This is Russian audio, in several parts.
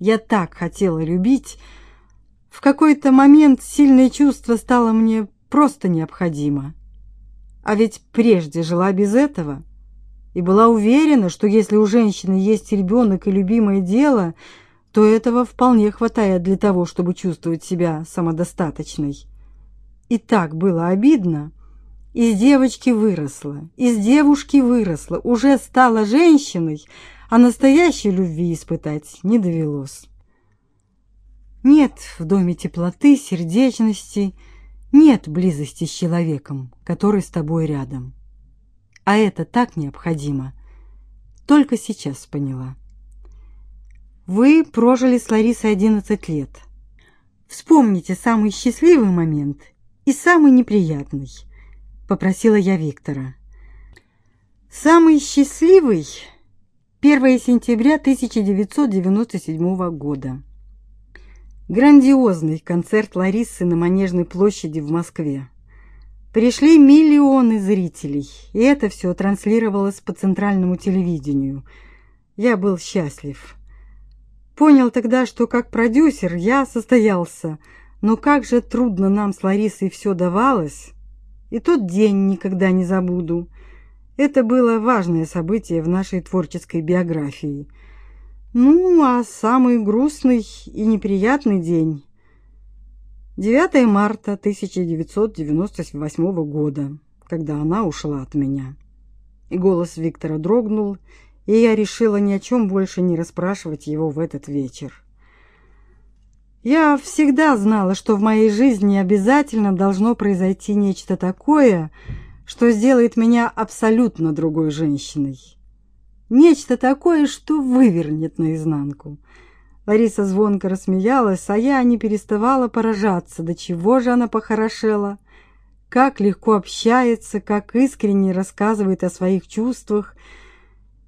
Я так хотела любить. В какой-то момент сильное чувство стало мне просто необходимо. А ведь прежде жила без этого и была уверена, что если у женщины есть ребенок и любимое дело, то этого вполне хватает для того, чтобы чувствовать себя самодостаточной. И так было обидно. Из девочки выросла, из девушки выросла, уже стала женщиной, а настоящей любви испытать не довелось. Нет в доме теплоты, сердечности, нет близости с человеком, который с тобой рядом. А это так необходимо. Только сейчас поняла. Вы прожили с Ларисой 11 лет. Вспомните самый счастливый момент и самый неприятный, попросила я Виктора. Самый счастливый 1 сентября 1997 года. Грандиозный концерт Ларисы на Манежной площади в Москве. Пришли миллионы зрителей, и это все транслировалось по центральному телевидению. Я был счастлив. Понял тогда, что как продюсер я состоялся, но как же трудно нам с Ларисой все давалось. И тот день никогда не забуду. Это было важное событие в нашей творческой биографии. Ну, а самый грустный и неприятный день 9 марта 1998 года, когда она ушла от меня. И голос Виктора дрогнул, и я решила ни о чем больше не расспрашивать его в этот вечер. Я всегда знала, что в моей жизни обязательно должно произойти нечто такое, что сделает меня абсолютно другой женщиной. Нечто такое, что вывернет наизнанку – Лариса звонко рассмеялась, а я не переставала поражаться, до чего же она похорошела. Как легко общается, как искренне рассказывает о своих чувствах.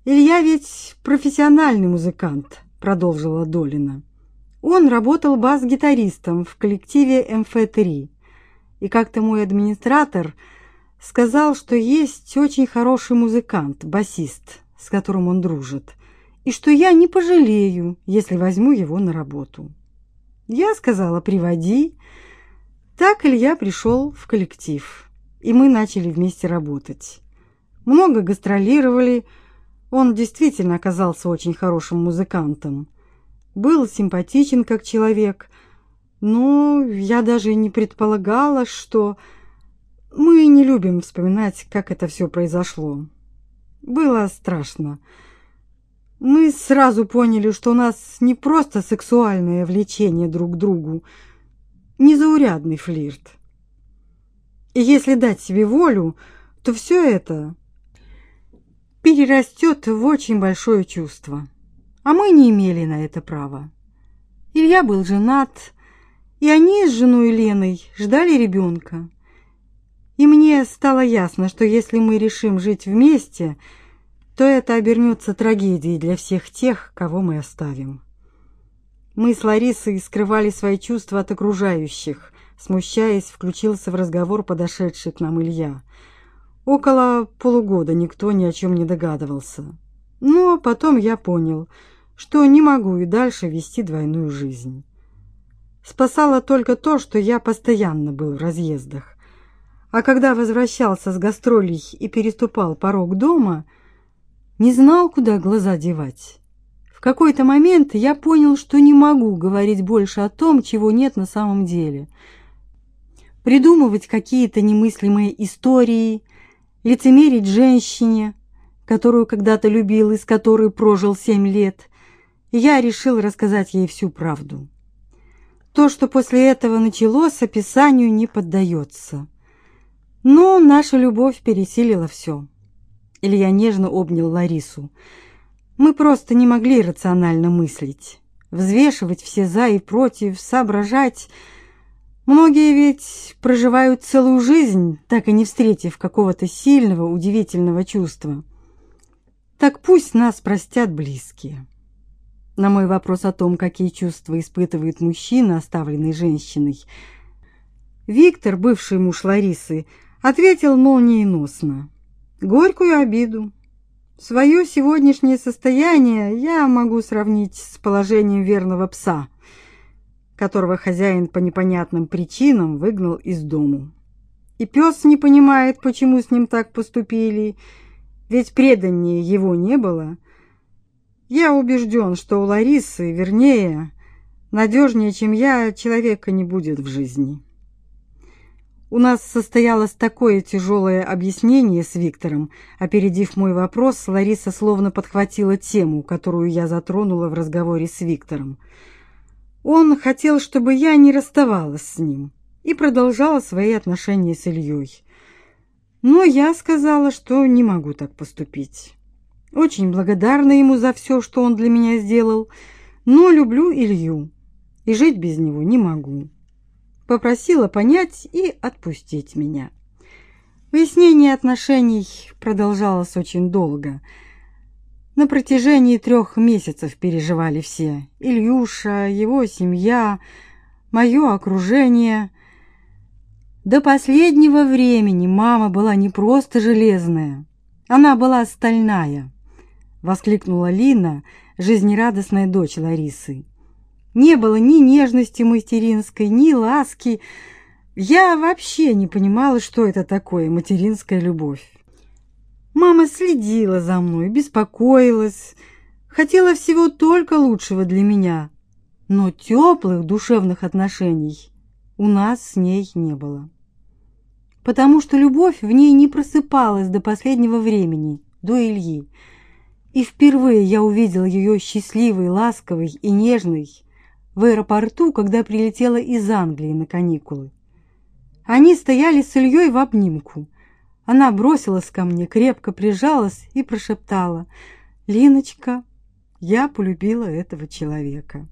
«Илья ведь профессиональный музыкант», — продолжила Долина. «Он работал бас-гитаристом в коллективе МФ-3. И как-то мой администратор сказал, что есть очень хороший музыкант, басист, с которым он дружит и что я не пожалею, если возьму его на работу. Я сказала «приводи». Так Илья пришел в коллектив, и мы начали вместе работать. Много гастролировали, он действительно оказался очень хорошим музыкантом. Был симпатичен как человек, но я даже не предполагала, что... Мы не любим вспоминать, как это все произошло. Было страшно. Мы сразу поняли, что у нас не просто сексуальное влечение друг к другу, незаурядный флирт. И если дать себе волю, то все это перерастет в очень большое чувство. А мы не имели на это права. Илья был женат, и они с женой Леной ждали ребенка. И мне стало ясно, что если мы решим жить вместе – то это обернется трагедией для всех тех, кого мы оставим. Мы с Ларисой скрывали свои чувства от окружающих. Смущаясь, включился в разговор подошедший к нам Илья. Около полугода никто ни о чем не догадывался. Но потом я понял, что не могу и дальше вести двойную жизнь. Спасало только то, что я постоянно был в разъездах. А когда возвращался с гастролей и переступал порог дома – не знал, куда глаза девать. В какой-то момент я понял, что не могу говорить больше о том, чего нет на самом деле. Придумывать какие-то немыслимые истории, лицемерить женщине, которую когда-то любил и с которой прожил семь лет. Я решил рассказать ей всю правду. То, что после этого началось, описанию не поддается. Но наша любовь пересилила все. Илья нежно обнял Ларису. Мы просто не могли рационально мыслить, взвешивать все за и против, соображать. Многие ведь проживают целую жизнь, так и не встретив какого-то сильного, удивительного чувства. Так пусть нас простят близкие. На мой вопрос о том, какие чувства испытывает мужчина, оставленный женщиной, Виктор, бывший муж Ларисы, ответил молниеносно горькую обиду, Свое сегодняшнее состояние я могу сравнить с положением верного пса, которого хозяин по непонятным причинам выгнал из дому. И пес не понимает, почему с ним так поступили, ведь преданнее его не было. Я убежден, что у Ларисы, вернее, надежнее, чем я, человека не будет в жизни. У нас состоялось такое тяжелое объяснение с Виктором. Опередив мой вопрос, Лариса словно подхватила тему, которую я затронула в разговоре с Виктором. Он хотел, чтобы я не расставалась с ним и продолжала свои отношения с Ильей. Но я сказала, что не могу так поступить. Очень благодарна ему за все, что он для меня сделал, но люблю Илью и жить без него не могу попросила понять и отпустить меня. Выяснение отношений продолжалось очень долго. На протяжении трех месяцев переживали все: Ильюша, его семья, мое окружение. До последнего времени мама была не просто железная, она была стальная, воскликнула Лина, жизнерадостная дочь Ларисы. Не было ни нежности материнской, ни ласки. Я вообще не понимала, что это такое материнская любовь. Мама следила за мной, беспокоилась, хотела всего только лучшего для меня, но теплых душевных отношений у нас с ней не было. Потому что любовь в ней не просыпалась до последнего времени, до Ильи. И впервые я увидела ее счастливой, ласковой и нежной, в аэропорту, когда прилетела из Англии на каникулы. Они стояли с Ильей в обнимку. Она бросилась ко мне, крепко прижалась и прошептала: "Линочка, я полюбила этого человека".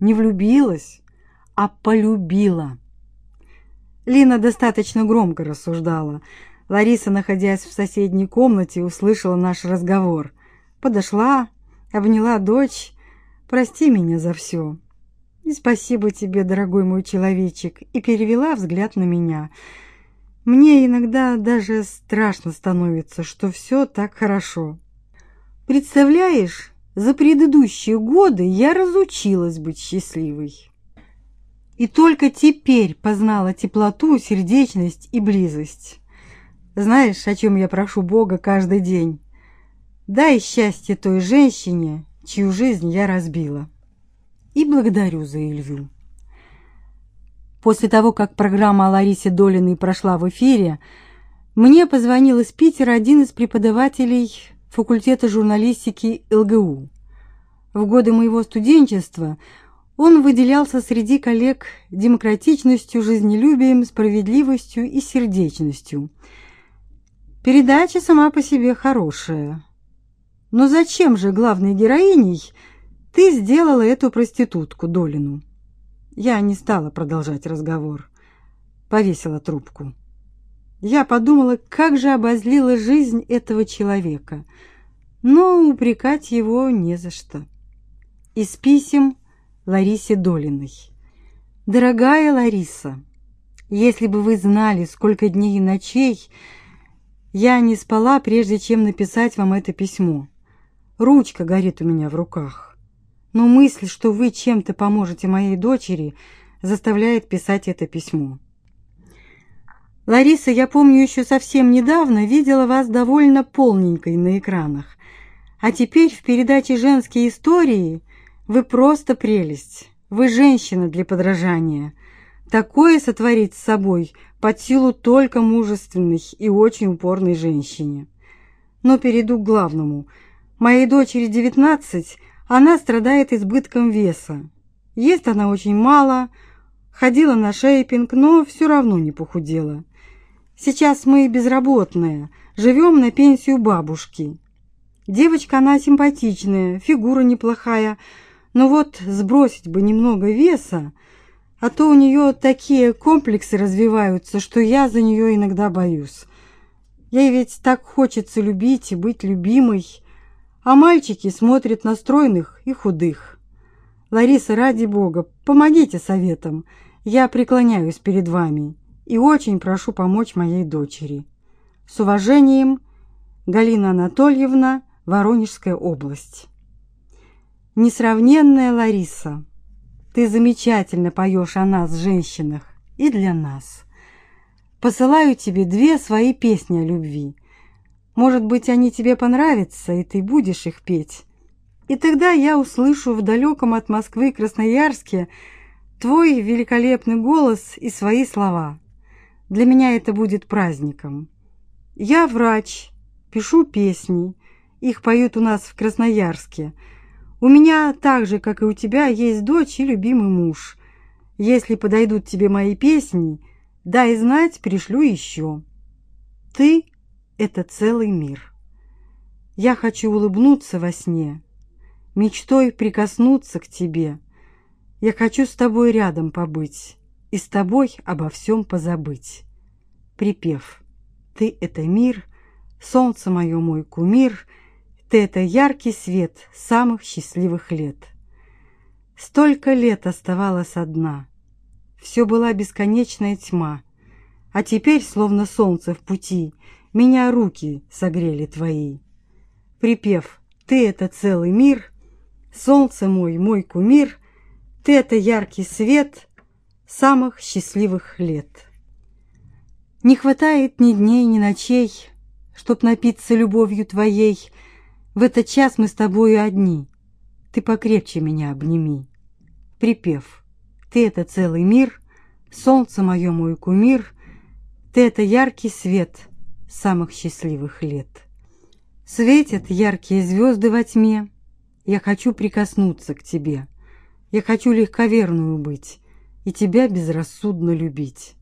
Не влюбилась, а полюбила. Лина достаточно громко рассуждала. Лариса, находясь в соседней комнате, услышала наш разговор. Подошла, обняла дочь. Прости меня за все. Спасибо тебе, дорогой мой человечек, и перевела взгляд на меня. Мне иногда даже страшно становится, что все так хорошо. Представляешь, за предыдущие годы я разучилась быть счастливой. И только теперь познала теплоту, сердечность и близость. Знаешь, о чем я прошу Бога каждый день? Дай счастье той женщине, чью жизнь я разбила и благодарю за Илью. После того, как программа о Ларисе Долиной прошла в эфире, мне позвонил из Питера один из преподавателей факультета журналистики ЛГУ. В годы моего студенчества он выделялся среди коллег демократичностью, жизнелюбием, справедливостью и сердечностью. Передача сама по себе хорошая. Но зачем же главной героиней – ты сделала эту проститутку Долину. Я не стала продолжать разговор. Повесила трубку. Я подумала, как же обозлила жизнь этого человека, но упрекать его не за что. Из писем Ларисе Долиной. Дорогая Лариса, если бы вы знали, сколько дней и ночей я не спала, прежде чем написать вам это письмо. Ручка горит у меня в руках но мысль, что вы чем-то поможете моей дочери, заставляет писать это письмо. Лариса, я помню, еще совсем недавно видела вас довольно полненькой на экранах, а теперь в передаче «Женские истории» вы просто прелесть. Вы женщина для подражания. Такое сотворить с собой под силу только мужественной и очень упорной женщине. Но перейду к главному. Моей дочери девятнадцать, она страдает избытком веса. Ест она очень мало, ходила на шейпинг, но все равно не похудела. Сейчас мы безработные, живем на пенсию бабушки. Девочка она симпатичная, фигура неплохая, но вот сбросить бы немного веса, а то у нее такие комплексы развиваются, что я за нее иногда боюсь. Ей ведь так хочется любить и быть любимой а мальчики смотрят на стройных и худых. Лариса, ради бога, помогите советом. Я преклоняюсь перед вами и очень прошу помочь моей дочери. С уважением, Галина Анатольевна, Воронежская область. Несравненная Лариса, ты замечательно поешь о нас, женщинах, и для нас. Посылаю тебе две свои песни о любви. Может быть, они тебе понравятся, и ты будешь их петь. И тогда я услышу в далеком от Москвы Красноярске твой великолепный голос и свои слова. Для меня это будет праздником. Я врач, пишу песни, их поют у нас в Красноярске. У меня так же, как и у тебя, есть дочь и любимый муж. Если подойдут тебе мои песни, дай знать, пришлю еще. Ты — это целый мир. Я хочу улыбнуться во сне, мечтой прикоснуться к тебе. Я хочу с тобой рядом побыть и с тобой обо всем позабыть. Припев «Ты — это мир», Солнце мое мой кумир, ты это яркий свет самых счастливых лет. Столько лет оставалась одна, все была бесконечная тьма, а теперь, словно солнце в пути, меня руки согрели твои. Припев «Ты — это целый мир», «Солнце мой, мой кумир», «Ты — это яркий свет самых счастливых лет». Не хватает ни дней, ни ночей, чтоб напиться любовью твоей. В этот час мы с тобою одни. Ты покрепче меня обними. Припев. Ты — это целый мир, солнце мое мой кумир, Ты — это яркий свет самых счастливых лет. Светят яркие звезды во тьме, Я хочу прикоснуться к тебе, Я хочу легковерную быть И тебя безрассудно любить.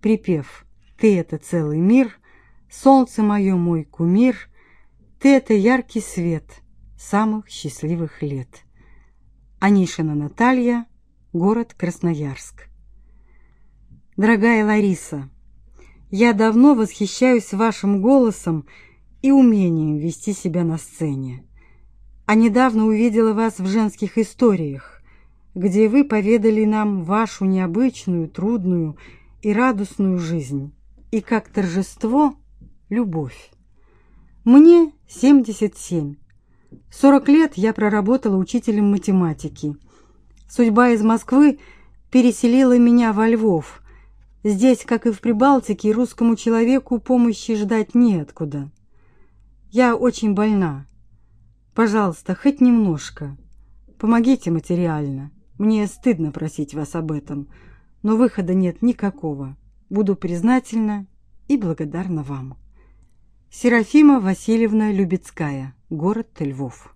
Припев. Ты — это целый мир — Солнце мое, мой кумир, Ты — это яркий свет самых счастливых лет. Анишина Наталья, город Красноярск. Дорогая Лариса, я давно восхищаюсь вашим голосом и умением вести себя на сцене. А недавно увидела вас в женских историях, где вы поведали нам вашу необычную, трудную и радостную жизнь. И как торжество – Любовь. Мне 77. 40 лет я проработала учителем математики. Судьба из Москвы переселила меня во Львов. Здесь, как и в Прибалтике, русскому человеку помощи ждать неоткуда. Я очень больна. Пожалуйста, хоть немножко. Помогите материально. Мне стыдно просить вас об этом, но выхода нет никакого. Буду признательна и благодарна вам. Серафима Васильевна Любецкая, город Львов.